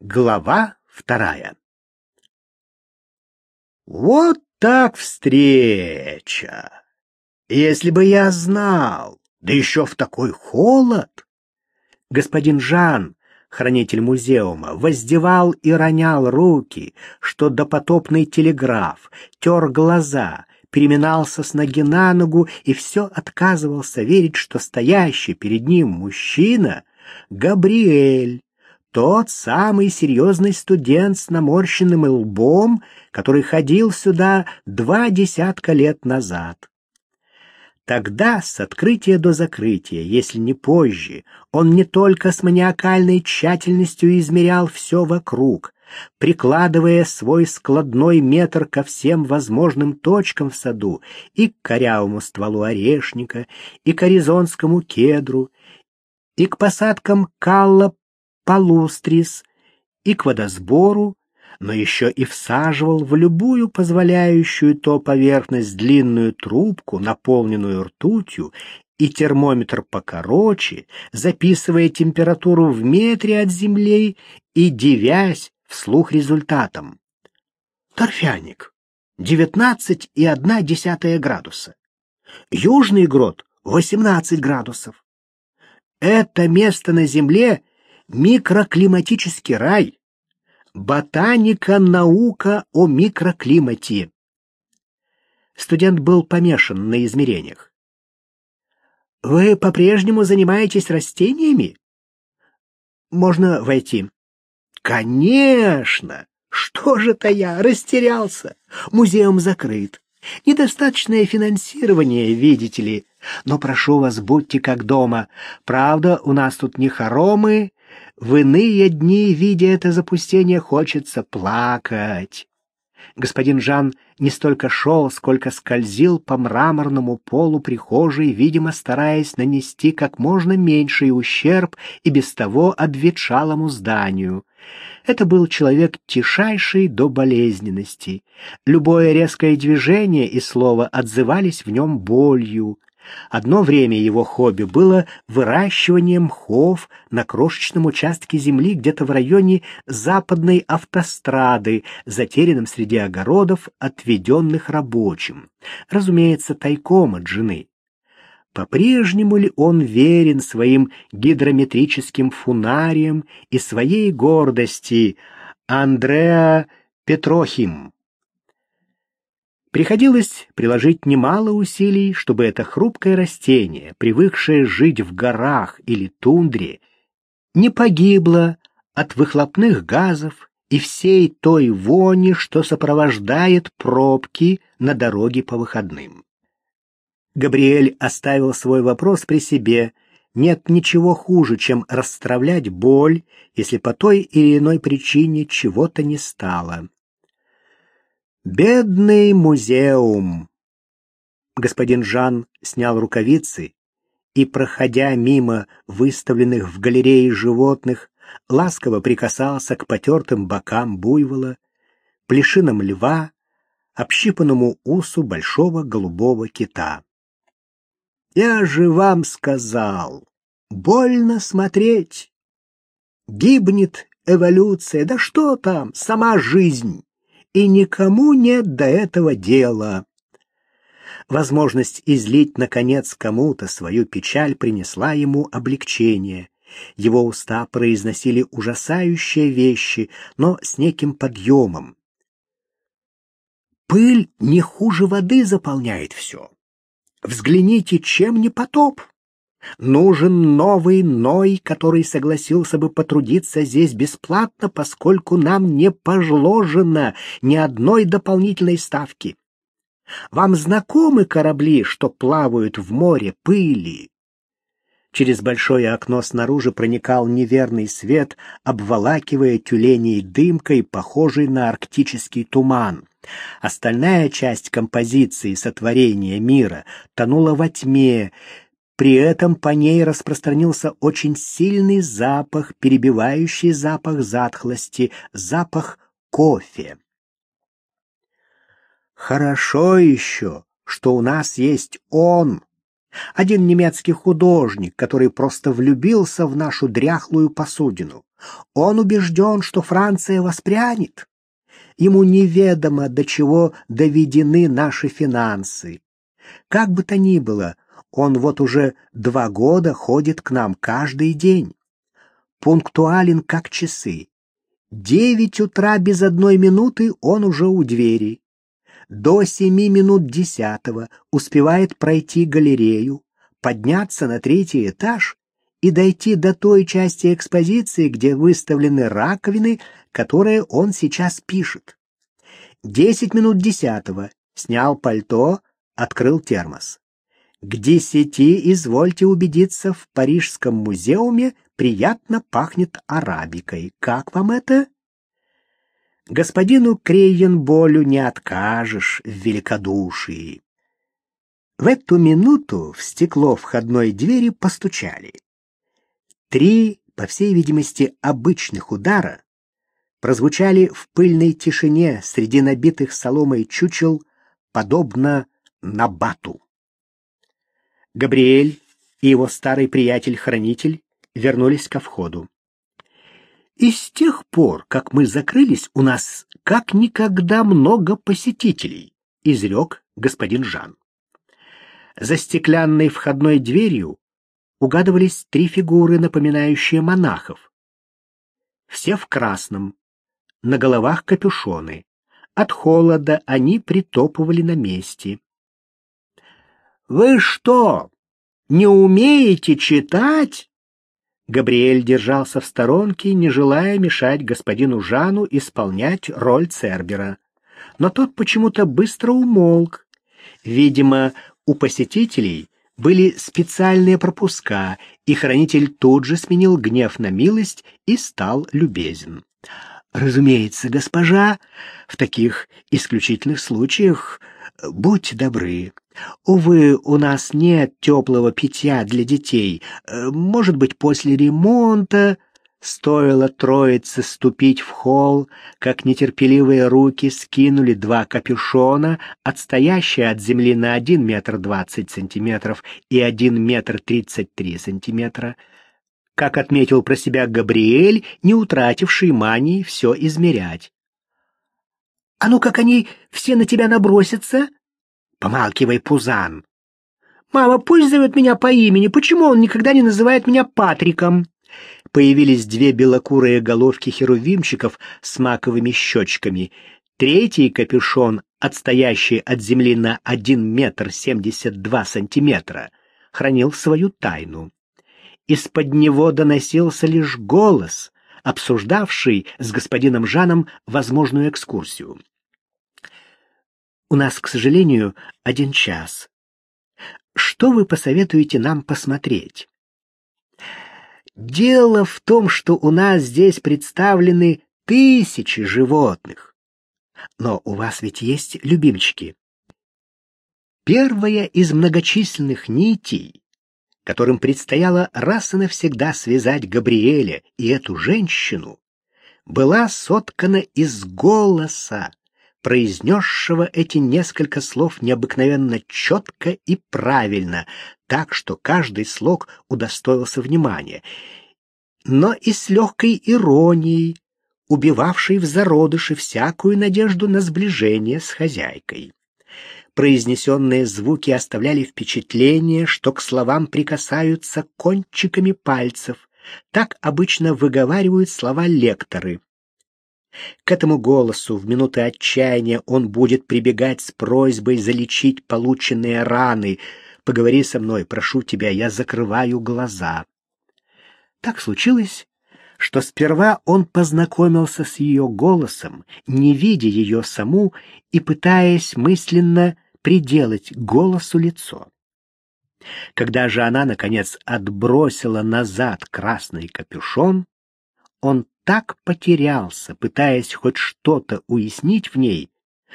Глава вторая. Вот так встреча! Если бы я знал, да еще в такой холод! Господин Жан, хранитель музеума, воздевал и ронял руки, что допотопный телеграф, тер глаза, переминался с ноги на ногу и все отказывался верить, что стоящий перед ним мужчина — Габриэль, тот самый серьезный студент с наморщенным лбом, который ходил сюда два десятка лет назад. Тогда, с открытия до закрытия, если не позже, он не только с маниакальной тщательностью измерял все вокруг, прикладывая свой складной метр ко всем возможным точкам в саду, и к корявому стволу орешника, и к аризонскому кедру, и к посадкам калла полустрис и к водосбору, но еще и всаживал в любую позволяющую то поверхность длинную трубку, наполненную ртутью, и термометр покороче, записывая температуру в метре от земли и девясь вслух результатом. Торфяник — 19,1 градуса. Южный грот — 18 градусов. Это место на Земле Микроклиматический рай. Ботаника наука о микроклимате. Студент был помешан на измерениях. Вы по-прежнему занимаетесь растениями? Можно войти. Конечно. Что же-то я растерялся? Музеум закрыт. Недостаточное финансирование, видите ли. Но прошу вас, будьте как дома. Правда, у нас тут не хоромы, в иные дни, видя это запустение, хочется плакать. Господин Жан не столько шел, сколько скользил по мраморному полу прихожей, видимо, стараясь нанести как можно меньший ущерб и без того обветшалому зданию. Это был человек тишайший до болезненности. Любое резкое движение и слово отзывались в нем болью. Одно время его хобби было выращивание мхов на крошечном участке земли где-то в районе западной автострады, затерянном среди огородов, отведенных рабочим. Разумеется, тайком от жены. По-прежнему ли он верен своим гидрометрическим фунариям и своей гордости Андреа Петрохим? Приходилось приложить немало усилий, чтобы это хрупкое растение, привыкшее жить в горах или тундре, не погибло от выхлопных газов и всей той вони, что сопровождает пробки на дороге по выходным. Габриэль оставил свой вопрос при себе. Нет ничего хуже, чем расстравлять боль, если по той или иной причине чего-то не стало. Бедный музеум. Господин Жан снял рукавицы и, проходя мимо выставленных в галерее животных, ласково прикасался к потертым бокам буйвола, плешинам льва, общипанному усу большого голубого кита. Я же вам сказал, больно смотреть. Гибнет эволюция, да что там, сама жизнь и никому нет до этого дела. Возможность излить, наконец, кому-то свою печаль принесла ему облегчение. Его уста произносили ужасающие вещи, но с неким подъемом. Пыль не хуже воды заполняет все. Взгляните, чем не потоп. Нужен новый Ной, который согласился бы потрудиться здесь бесплатно, поскольку нам не пожложено ни одной дополнительной ставки. Вам знакомы корабли, что плавают в море пыли? Через большое окно снаружи проникал неверный свет, обволакивая тюленей дымкой, похожей на арктический туман. Остальная часть композиции сотворения мира тонула во тьме, при этом по ней распространился очень сильный запах, перебивающий запах затхлости, запах кофе. Хорошо еще, что у нас есть он, Один немецкий художник, который просто влюбился в нашу дряхлую посудину. Он убежден, что Франция воспрянет. Ему неведомо, до чего доведены наши финансы. Как бы то ни было, он вот уже два года ходит к нам каждый день. Пунктуален, как часы. Девять утра без одной минуты он уже у двери. До семи минут десятого успевает пройти галерею, подняться на третий этаж и дойти до той части экспозиции, где выставлены раковины, которые он сейчас пишет. Десять минут десятого снял пальто, открыл термос. К десяти, извольте убедиться, в Парижском музеуме приятно пахнет арабикой. Как вам это? Господину Крейенболю не откажешь в великодушии. В эту минуту в стекло входной двери постучали. Три, по всей видимости, обычных удара прозвучали в пыльной тишине среди набитых соломой чучел, подобно набату. Габриэль и его старый приятель-хранитель вернулись ко входу. И с тех пор, как мы закрылись, у нас как никогда много посетителей, изрек господин Жан. За стеклянной входной дверью угадывались три фигуры, напоминающие монахов. Все в красном, на головах капюшоны. От холода они притопывали на месте. «Вы что, не умеете читать?» Габриэль держался в сторонке, не желая мешать господину Жану исполнять роль Цербера. Но тот почему-то быстро умолк. Видимо, у посетителей были специальные пропуска, и хранитель тут же сменил гнев на милость и стал любезен. Разумеется, госпожа, в таких исключительных случаях будьте добры. Увы, у нас нет теплого питья для детей. Может быть, после ремонта стоило троице ступить в холл, как нетерпеливые руки скинули два капюшона, отстоящие от земли на один метр двадцать сантиметров и один метр тридцать три сантиметра как отметил про себя Габриэль, не утративший мании все измерять. «А ну как они все на тебя набросятся?» «Помалкивай, Пузан!» «Мама, пусть зовет меня по имени. Почему он никогда не называет меня Патриком?» Появились две белокурые головки херувимчиков с маковыми щечками. Третий капюшон, отстоящий от земли на один метр семьдесят два сантиметра, хранил свою тайну. Из-под него доносился лишь голос, обсуждавший с господином Жаном возможную экскурсию. «У нас, к сожалению, один час. Что вы посоветуете нам посмотреть?» «Дело в том, что у нас здесь представлены тысячи животных. Но у вас ведь есть любимчики. Первая из многочисленных нитей которым предстояло раз и навсегда связать Габриэля и эту женщину, была соткана из голоса, произнесшего эти несколько слов необыкновенно четко и правильно, так что каждый слог удостоился внимания, но и с легкой иронией, убивавшей в зародыше всякую надежду на сближение с хозяйкой произнесенные звуки оставляли впечатление, что к словам прикасаются кончиками пальцев. Так обычно выговаривают слова лекторы. К этому голосу в минуты отчаяния он будет прибегать с просьбой залечить полученные раны. «Поговори со мной, прошу тебя, я закрываю глаза». Так случилось, что сперва он познакомился с ее голосом, не видя ее саму и пытаясь мысленно приделать голосу лицо. Когда же она, наконец, отбросила назад красный капюшон, он так потерялся, пытаясь хоть что-то уяснить в ней,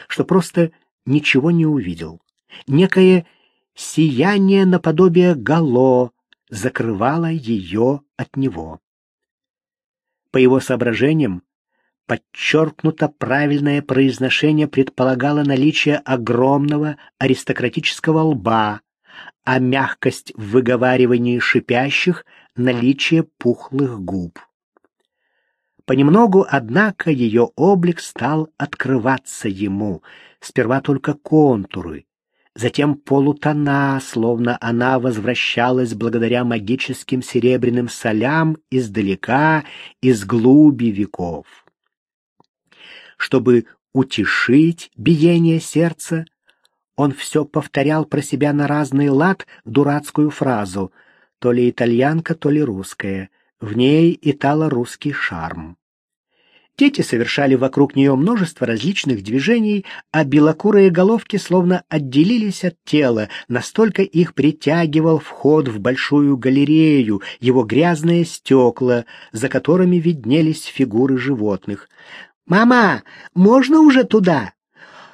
что просто ничего не увидел. Некое сияние наподобие гало закрывало ее от него. По его соображениям, Подчеркнуто правильное произношение предполагало наличие огромного аристократического лба, а мягкость в выговаривании шипящих — наличие пухлых губ. Понемногу, однако, ее облик стал открываться ему, сперва только контуры, затем полутона, словно она возвращалась благодаря магическим серебряным солям издалека, из глуби веков. Чтобы утешить биение сердца, он все повторял про себя на разный лад дурацкую фразу, то ли итальянка, то ли русская. В ней итало-русский шарм. Дети совершали вокруг нее множество различных движений, а белокурые головки словно отделились от тела, настолько их притягивал вход в большую галерею, его грязные стекла, за которыми виднелись фигуры животных. «Мама, можно уже туда?»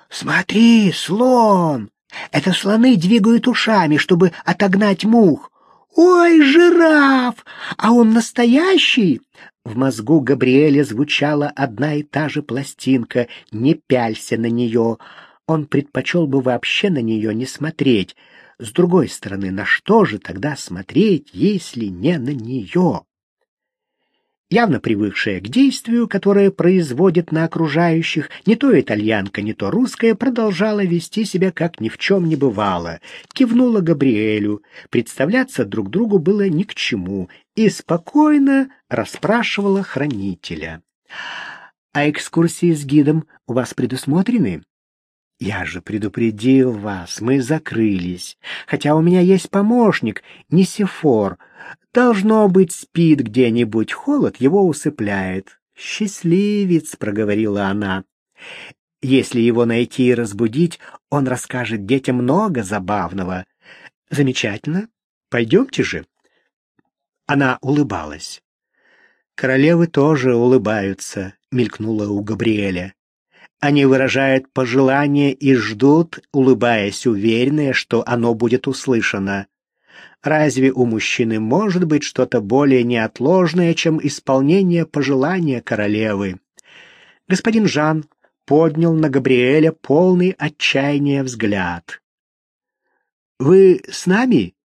«Смотри, слон! Это слоны двигают ушами, чтобы отогнать мух. Ой, жираф! А он настоящий?» В мозгу Габриэля звучала одна и та же пластинка «Не пялься на нее». Он предпочел бы вообще на нее не смотреть. С другой стороны, на что же тогда смотреть, если не на нее? Явно привыкшая к действию, которое производит на окружающих, не то итальянка, не то русская, продолжала вести себя, как ни в чем не бывало. Кивнула Габриэлю. Представляться друг другу было ни к чему, и спокойно расспрашивала хранителя. «А экскурсии с гидом у вас предусмотрены?» «Я же предупредил вас, мы закрылись. Хотя у меня есть помощник, Нисифор, Должно быть, спит где-нибудь, холод его усыпляет. «Счастливец», — проговорила она. «Если его найти и разбудить, он расскажет детям много забавного». «Замечательно. Пойдемте же». Она улыбалась. «Королевы тоже улыбаются», — мелькнула у Габриэля. Они выражают пожелание и ждут, улыбаясь, уверенные, что оно будет услышано. Разве у мужчины может быть что-то более неотложное, чем исполнение пожелания королевы? Господин Жан поднял на Габриэля полный отчаяния взгляд. «Вы с нами?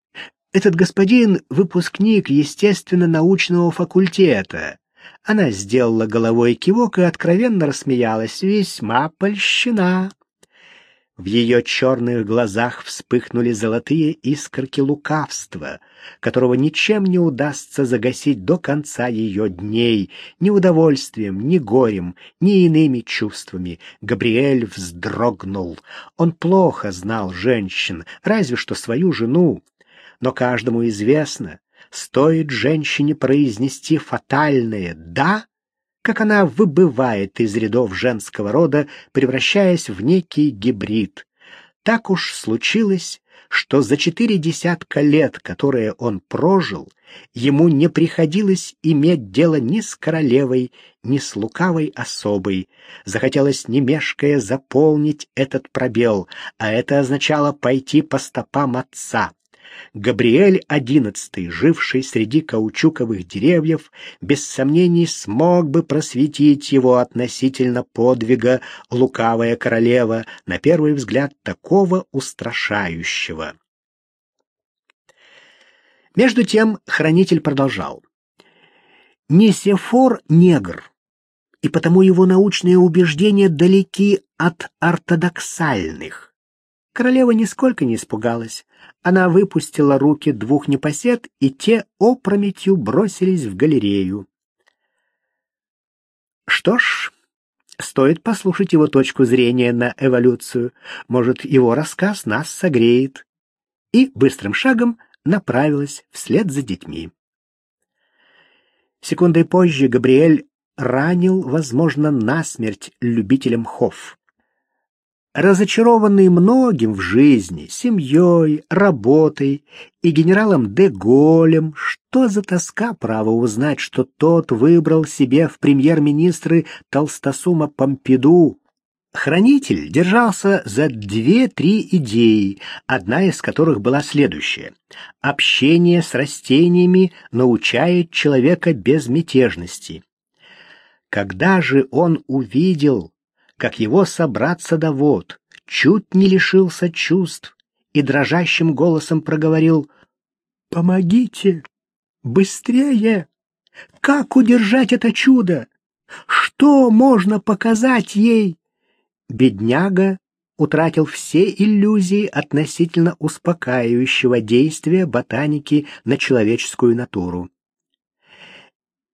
Этот господин — выпускник естественно-научного факультета». Она сделала головой кивок и откровенно рассмеялась. «Весьма польщена». В ее черных глазах вспыхнули золотые искорки лукавства, которого ничем не удастся загасить до конца ее дней, ни удовольствием, ни горем, ни иными чувствами. Габриэль вздрогнул. Он плохо знал женщин, разве что свою жену. Но каждому известно, стоит женщине произнести фатальное «да», как она выбывает из рядов женского рода, превращаясь в некий гибрид. Так уж случилось, что за четыре десятка лет, которые он прожил, ему не приходилось иметь дело ни с королевой, ни с лукавой особой. Захотелось, не мешкая, заполнить этот пробел, а это означало пойти по стопам отца. Габриэль XI, живший среди каучуковых деревьев, без сомнений смог бы просветить его относительно подвига лукавая королева, на первый взгляд такого устрашающего. Между тем хранитель продолжал. Несефор — негр, и потому его научные убеждения далеки от ортодоксальных. Королева нисколько не испугалась. Она выпустила руки двух непосед, и те опрометью бросились в галерею. Что ж, стоит послушать его точку зрения на эволюцию. Может, его рассказ нас согреет. И быстрым шагом направилась вслед за детьми. Секундой позже Габриэль ранил, возможно, насмерть любителям хов. Разочарованный многим в жизни, семьей, работой и генералом де Голем, что за тоска право узнать, что тот выбрал себе в премьер-министры Толстосума Помпиду. Хранитель держался за две-три идеи, одна из которых была следующая. Общение с растениями научает человека безмятежности. Когда же он увидел, как его собрат-садовод чуть не лишился чувств и дрожащим голосом проговорил «Помогите! Быстрее! Как удержать это чудо? Что можно показать ей?» Бедняга утратил все иллюзии относительно успокаивающего действия ботаники на человеческую натуру.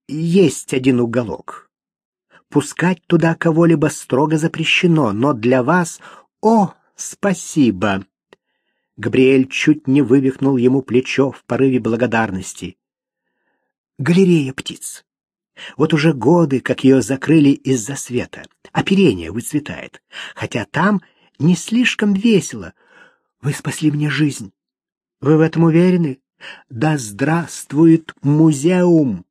Есть один уголок. Пускать туда кого-либо строго запрещено, но для вас... О, спасибо! Габриэль чуть не вывихнул ему плечо в порыве благодарности. Галерея птиц. Вот уже годы, как ее закрыли из-за света. Оперение выцветает. Хотя там не слишком весело. Вы спасли мне жизнь. Вы в этом уверены? Да здравствует музеум!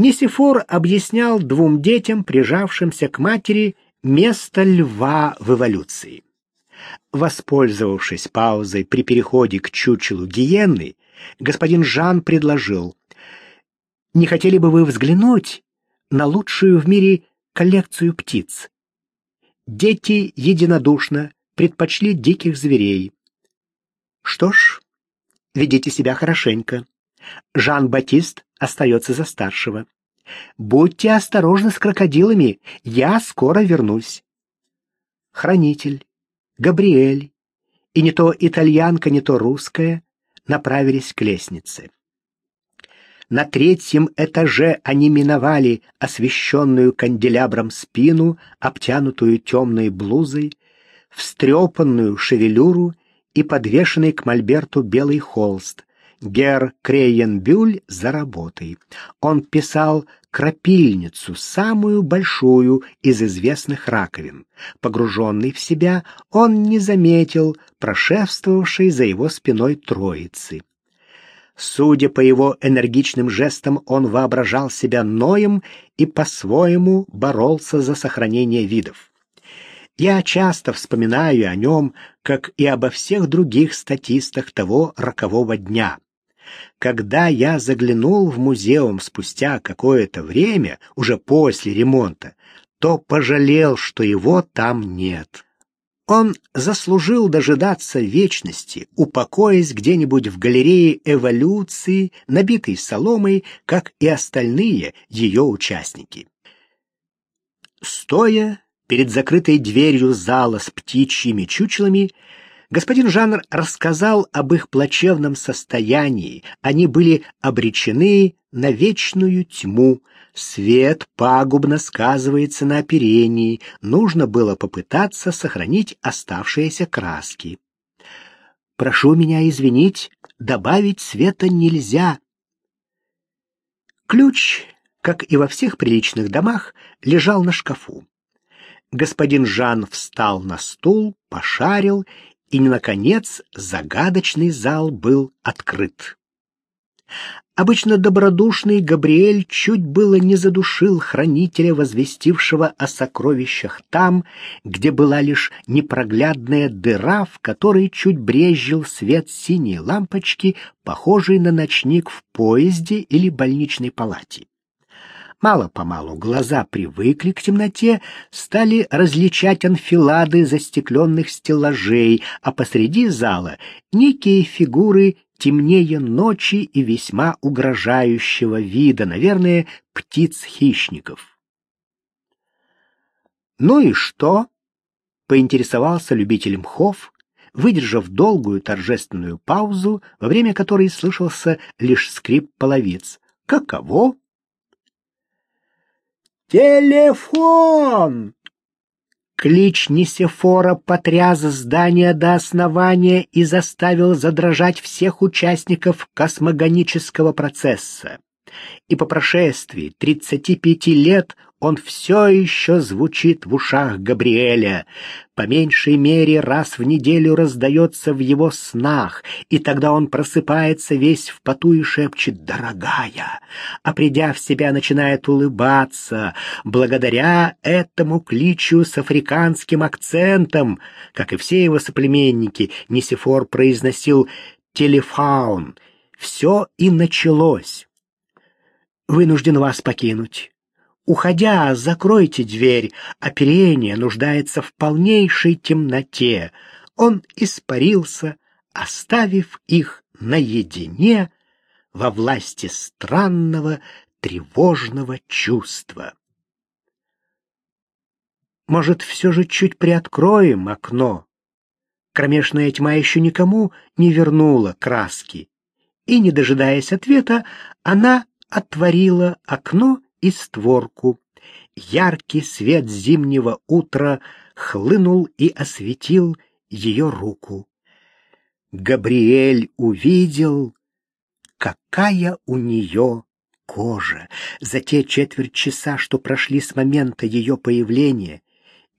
Несифор объяснял двум детям, прижавшимся к матери, место льва в эволюции. Воспользовавшись паузой при переходе к чучелу гиены, господин Жан предложил, «Не хотели бы вы взглянуть на лучшую в мире коллекцию птиц? Дети единодушно предпочли диких зверей. Что ж, ведите себя хорошенько. Жан-Батист остается за старшего. Будьте осторожны с крокодилами, я скоро вернусь. Хранитель, Габриэль и не то итальянка, не то русская направились к лестнице. На третьем этаже они миновали освещенную канделябром спину, обтянутую темной блузой, встрепанную шевелюру и подвешенный к мольберту белый холст. Гер Крейенбюль за работой. Он писал крапильницу, самую большую из известных раковин. Погруженный в себя, он не заметил прошествовавшей за его спиной троицы. Судя по его энергичным жестам, он воображал себя Ноем и по-своему боролся за сохранение видов. Я часто вспоминаю о нем, как и обо всех других статистах того рокового дня. Когда я заглянул в музеум спустя какое-то время, уже после ремонта, то пожалел, что его там нет. Он заслужил дожидаться вечности, упокоясь где-нибудь в галерее эволюции, набитой соломой, как и остальные ее участники. Стоя перед закрытой дверью зала с птичьими чучелами, господин Жанр рассказал об их плачевном состоянии. Они были обречены на вечную тьму, Свет пагубно сказывается на оперении, нужно было попытаться сохранить оставшиеся краски. Прошу меня извинить, добавить света нельзя. Ключ, как и во всех приличных домах, лежал на шкафу. Господин Жан встал на стул, пошарил, и, наконец, загадочный зал был открыт. Обычно добродушный Габриэль чуть было не задушил хранителя, возвестившего о сокровищах там, где была лишь непроглядная дыра, в которой чуть брезжил свет синей лампочки, похожий на ночник в поезде или больничной палате. Мало-помалу глаза привыкли к темноте, стали различать анфилады застекленных стеллажей, а посреди зала некие фигуры темнее ночи и весьма угрожающего вида, наверное, птиц-хищников. «Ну и что?» — поинтересовался любитель мхов, выдержав долгую торжественную паузу, во время которой слышался лишь скрип половиц. «Каково?» «Телефон!» Клич Нисефора потряс здание до основания и заставил задрожать всех участников космогонического процесса. И по прошествии 35 лет он все еще звучит в ушах Габриэля. По меньшей мере раз в неделю раздается в его снах, и тогда он просыпается весь в поту и шепчет «Дорогая!», а придя в себя, начинает улыбаться, благодаря этому кличу с африканским акцентом. Как и все его соплеменники, Нисифор произносил «телефаун». Все и началось. «Вынужден вас покинуть». Уходя, закройте дверь, оперение нуждается в полнейшей темноте. он испарился, оставив их наедине во власти странного тревожного чувства. Может, все же чуть приоткроем окно? Кромешная тьма еще никому не вернула краски. И, не дожидаясь ответа, она отворила окно и створку. Яркий свет зимнего утра хлынул и осветил ее руку. Габриэль увидел, какая у нее кожа. За те четверть часа, что прошли с момента ее появления,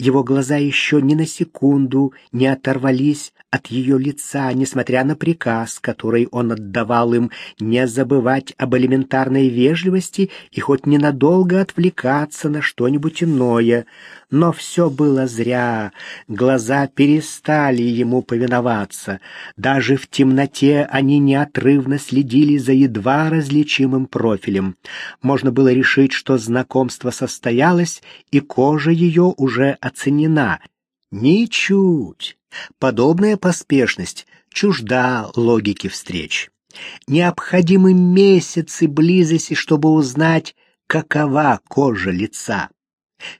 его глаза еще ни на секунду не оторвались от ее лица, несмотря на приказ, который он отдавал им не забывать об элементарной вежливости и хоть ненадолго отвлекаться на что-нибудь иное. Но все было зря, глаза перестали ему повиноваться. Даже в темноте они неотрывно следили за едва различимым профилем. Можно было решить, что знакомство состоялось, и кожа ее уже оценена. Ничуть. Подобная поспешность чужда логике встреч. Необходимы месяцы близости, чтобы узнать, какова кожа лица.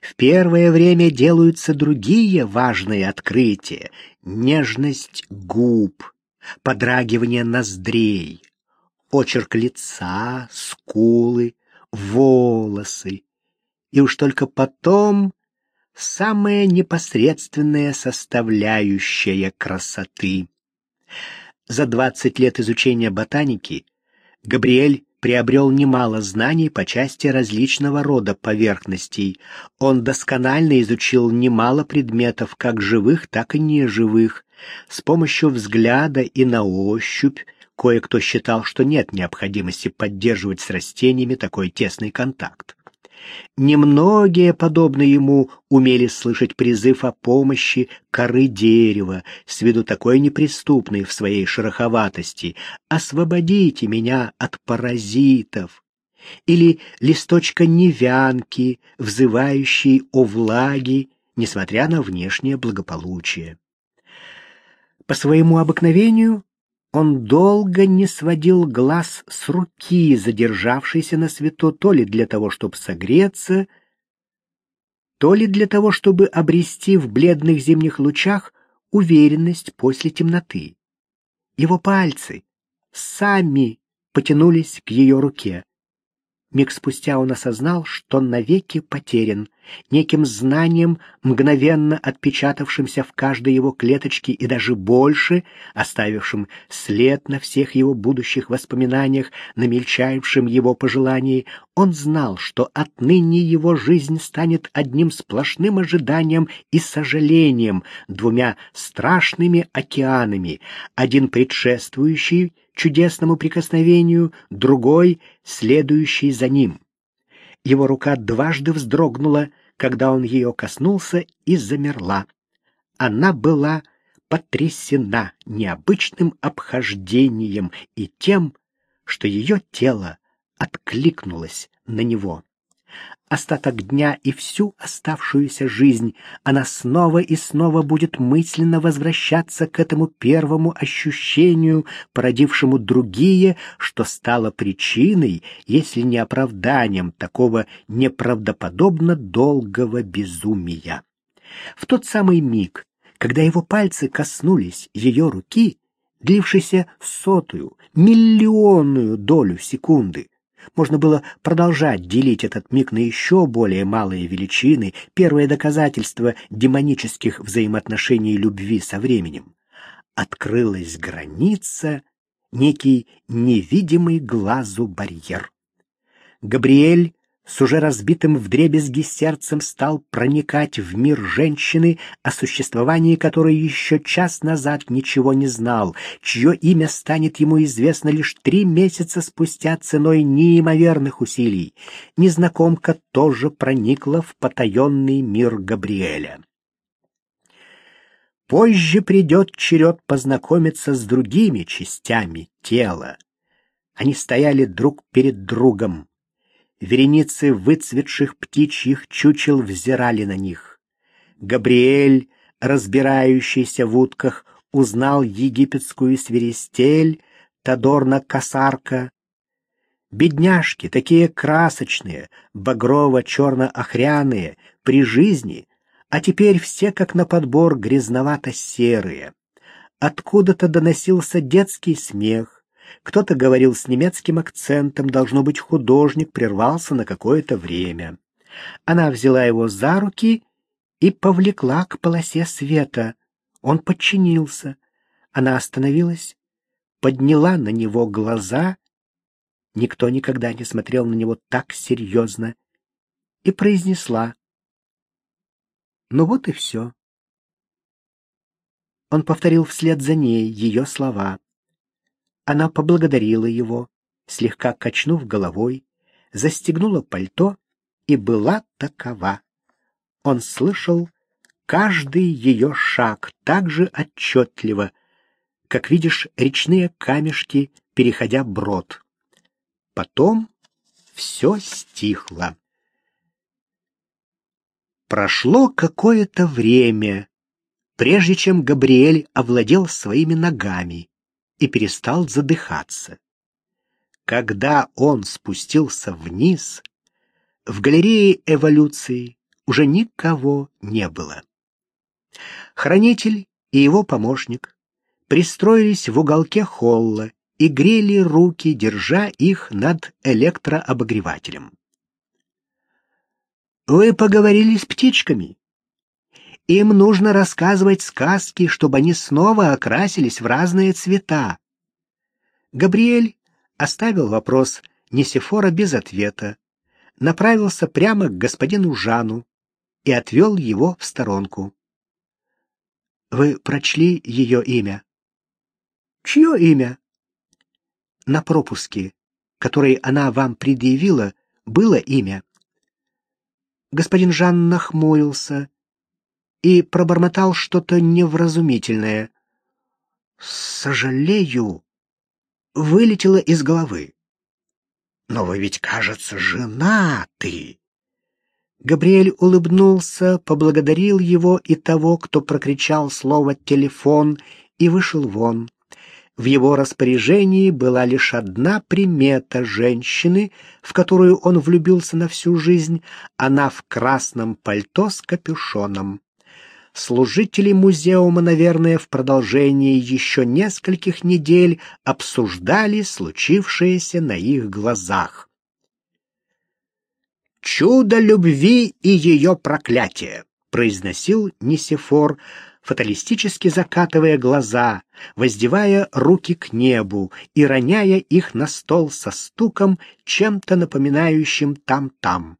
В первое время делаются другие важные открытия. Нежность губ, подрагивание ноздрей, очерк лица, скулы, волосы. И уж только потом самая непосредственная составляющая красоты. За 20 лет изучения ботаники Габриэль приобрел немало знаний по части различного рода поверхностей. Он досконально изучил немало предметов, как живых, так и неживых. С помощью взгляда и на ощупь кое-кто считал, что нет необходимости поддерживать с растениями такой тесный контакт. Немногие, подобно ему, умели слышать призыв о помощи коры дерева, с виду такой неприступной в своей шероховатости. «Освободите меня от паразитов!» Или листочка невянки, взывающей о влаге, несмотря на внешнее благополучие. По своему обыкновению он долго не сводил глаз с руки, задержавшейся на свету, то ли для того, чтобы согреться, то ли для того, чтобы обрести в бледных зимних лучах уверенность после темноты. Его пальцы сами потянулись к ее руке. Миг спустя он осознал, что навеки потерян, неким знанием, мгновенно отпечатавшимся в каждой его клеточке и даже больше, оставившим след на всех его будущих воспоминаниях, на мельчайшем его пожелании, он знал, что отныне его жизнь станет одним сплошным ожиданием и сожалением, двумя страшными океанами, один предшествующий чудесному прикосновению, другой — следующий за ним. Его рука дважды вздрогнула, когда он ее коснулся, и замерла. Она была потрясена необычным обхождением и тем, что ее тело откликнулось на него. Остаток дня и всю оставшуюся жизнь она снова и снова будет мысленно возвращаться к этому первому ощущению, породившему другие, что стало причиной, если не оправданием такого неправдоподобно долгого безумия. В тот самый миг, когда его пальцы коснулись ее руки, длившейся сотую, миллионную долю секунды, можно было продолжать делить этот миг на еще более малые величины, первое доказательство демонических взаимоотношений любви со временем. Открылась граница, некий невидимый глазу барьер. Габриэль с уже разбитым вдребезги сердцем стал проникать в мир женщины, о существовании которой еще час назад ничего не знал, чье имя станет ему известно лишь три месяца спустя ценой неимоверных усилий. Незнакомка тоже проникла в потаенный мир Габриэля. Позже придет черед познакомиться с другими частями тела. Они стояли друг перед другом, Вереницы выцветших птичьих чучел взирали на них. Габриэль, разбирающийся в утках, узнал египетскую свиристель, Тодорна-косарка. Бедняжки, такие красочные, багрово-черно-охряные, при жизни, а теперь все как на подбор грязновато-серые. Откуда-то доносился детский смех. Кто-то говорил с немецким акцентом, должно быть, художник прервался на какое-то время. Она взяла его за руки и повлекла к полосе света. Он подчинился. Она остановилась, подняла на него глаза. Никто никогда не смотрел на него так серьезно. И произнесла. Ну вот и все. Он повторил вслед за ней ее слова. Она поблагодарила его, слегка качнув головой, застегнула пальто и была такова. Он слышал каждый ее шаг так же отчетливо, как видишь речные камешки, переходя брод. Потом все стихло. Прошло какое-то время, прежде чем Габриэль овладел своими ногами и перестал задыхаться. Когда он спустился вниз, в галерее эволюции уже никого не было. Хранитель и его помощник пристроились в уголке холла и грели руки, держа их над электрообогревателем. Вы поговорили с птичками. Им нужно рассказывать сказки, чтобы они снова окрасились в разные цвета. Габриэль оставил вопрос Несефора без ответа, направился прямо к господину Жану и отвел его в сторонку. Вы прочли ее имя? Чье имя? На пропуске, который она вам предъявила, было имя господин Жан нахмурился и пробормотал что-то невразумительное. «Сожалею», вылетело из головы. «Но вы ведь, кажется, женаты!» Габриэль улыбнулся, поблагодарил его и того, кто прокричал слово «телефон» и вышел вон. В его распоряжении была лишь одна примета женщины, в которую он влюбился на всю жизнь, она в красном пальто с капюшоном. Служители музеума, наверное, в продолжении еще нескольких недель обсуждали случившееся на их глазах. «Чудо любви и ее проклятие», — произносил Нисифор, фаталистически закатывая глаза, воздевая руки к небу и роняя их на стол со стуком, чем-то напоминающим там-там.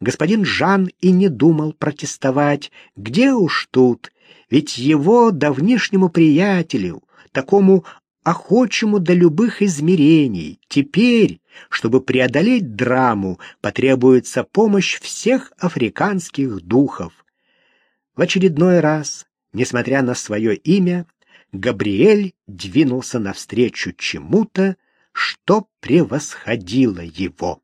Господин Жан и не думал протестовать. Где уж тут? Ведь его давнишнему приятелю, такому охочему до любых измерений, теперь, чтобы преодолеть драму, потребуется помощь всех африканских духов. В очередной раз Несмотря на свое имя, Габриэль двинулся навстречу чему-то, что превосходило его.